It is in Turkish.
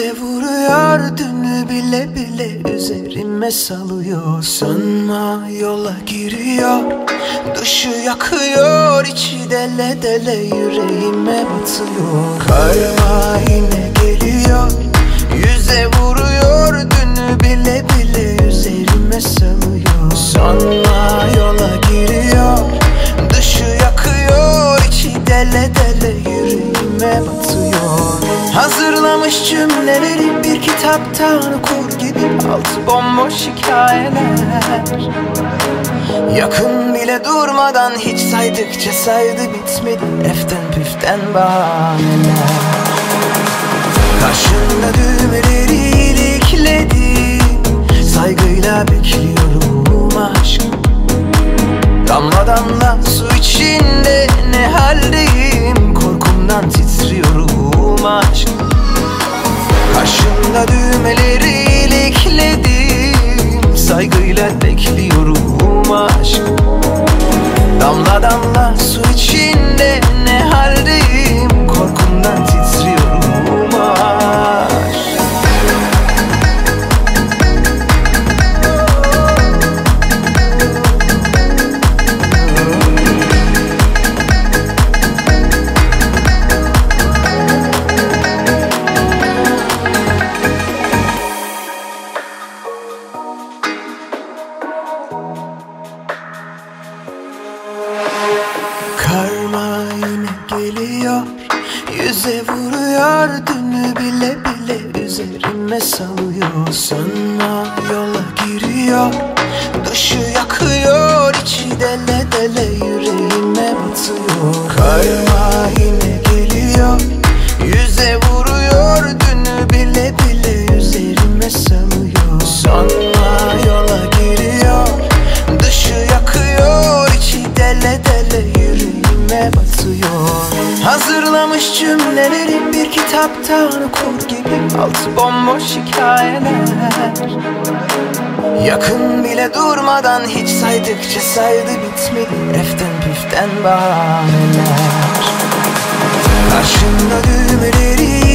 Yüze vuruyor dünü bile bile üzerime salıyor Sanma yola giriyor Dışı yakıyor içi dele dele yüreğime batıyor. Karma cümleleri bir kitaptan okur gibi. Altı bomboş hikayeler. Yakın bile durmadan hiç saydıkça saydı bitmedi. Eften püften bahaneler. Karşında düğmeleri ilikledim. Saygıyla bekliyorum aşk. Damla damla su içinde ne haldeyim? Korkumdan titriyorum aşk Karşında düğmeleri geliyor. Yüze vuruyor dünü bile bile üzerime salıyor. Sanma yola giriyor. Dışı batıyor Hazırlamış cümleleri bir kitaptan okur gibi Altı bomboş hikayeler. Yakın bile durmadan hiç saydıkça saydı bitmedi Eften püften bahaneler. Karşında düğmeleri